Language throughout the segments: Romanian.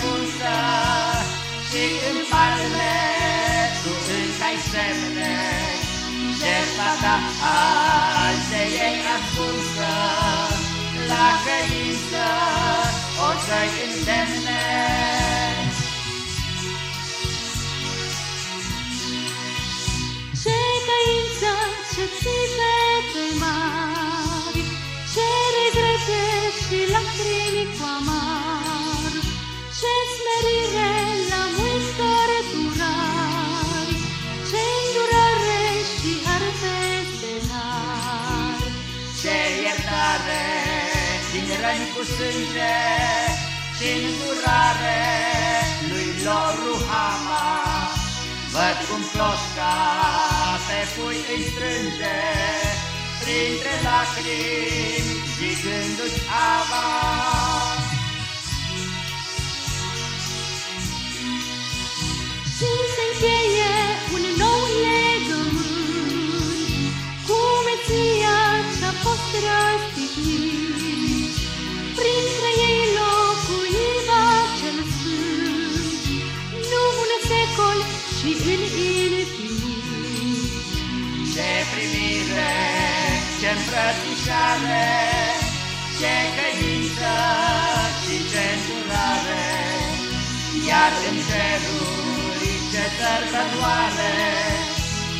coastă îți e străpusă Și în palme tu încă ai semne Jertfa ta azi de ei ascunsă. La căință o să-i îndemne iertare din răni cu sânge și îndurare lui lor Ruhama. Văd cum plosca pe pui îi strânge Printre lacrimi zicându-ți ava secol, ci în infinit. Ce primire, ce îmbrățișare Ce căință și ce îndurare Iar în ceruri ce sărbătoare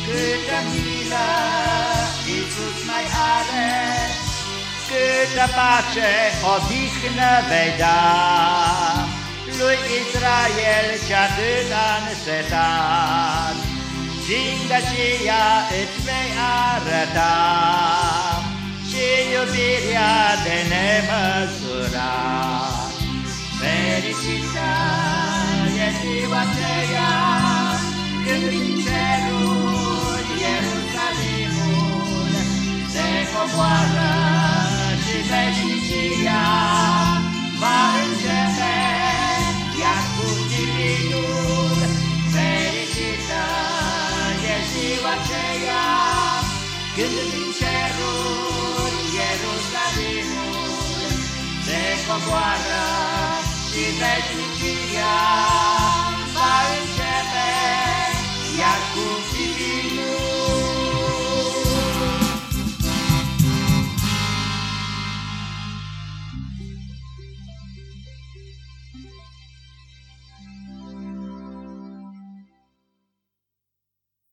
Câtă milă Iisus mai are Câtă pace, odihnă vei da Lui Israel ce atât a însetat Și găcia îți vei arăta aceea Când din ceruri Ierusalimul Se coboară și veșnicia Va începe iar cu fiul